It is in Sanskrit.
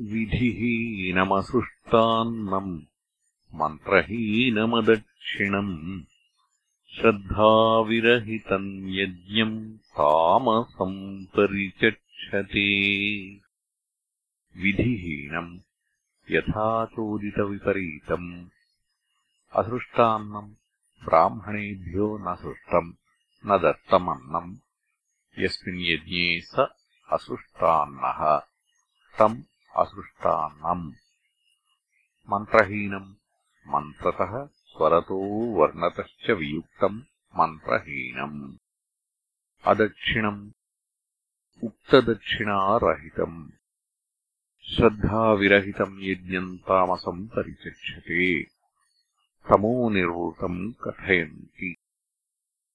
विधिहीनमसृष्टान्नम् मन्त्रहीनमदक्षिणम्। श्रद्धाविरहितम् यज्ञम् तामसम् परिचक्षते। विधिहीनम् यथा चोदितविपरीतम् असृष्टान्नम् ब्राह्मणेभ्यो न सृष्टम् न दत्तमन्नम्। यस्मिन् यज्ञे स असृष्टान्नः। तम् असृष्टान्नम्। मन्त्रहीनम् मन्त्रतः स्वरतो वर्णतश्च वियुक्तम् मन्त्रहीनम्। अदक्षिणम् उक्तदक्षिणारहितम्। श्रद्धाविरहितम् यज्ञम् तामसम् परिचक्षते। तमोनिर्वृतम् कथयन्ति